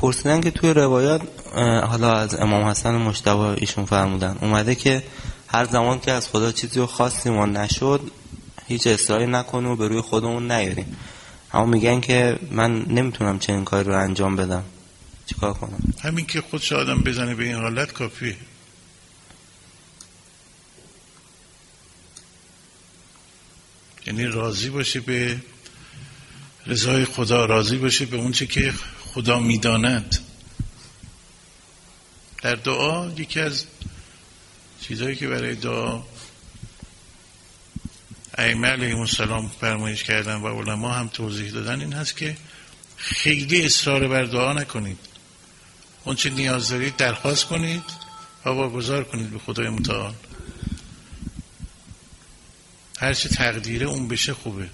پرسیدن که توی روایات حالا از امام حسن مشتبه ایشون فرمودن. اومده که هر زمان که از خدا چیزی رو خواستیم و نشد هیچ اصراری نکنیم و به روی خودمون نیاریم. اما میگن که من نمی‌تونم چنین کاری رو انجام بدم. چیکار کنم؟ همین که خودش آدم بزنه به این حالت کافیه. یعنی راضی باشه به رضای خدا راضی باشه به اونچه که خدا می‌داند. در دعا یکی از چیزهایی که برای دعا ائمه علیهم السلام فرمایش کردن و علما هم توضیح دادن این هست که خیلی اصرار بر دعا نکنید. اون چه نیاز دارید درخواست کنید و واگذار کنید به خدای متعال. هر چه تقدیره اون بشه خوبه.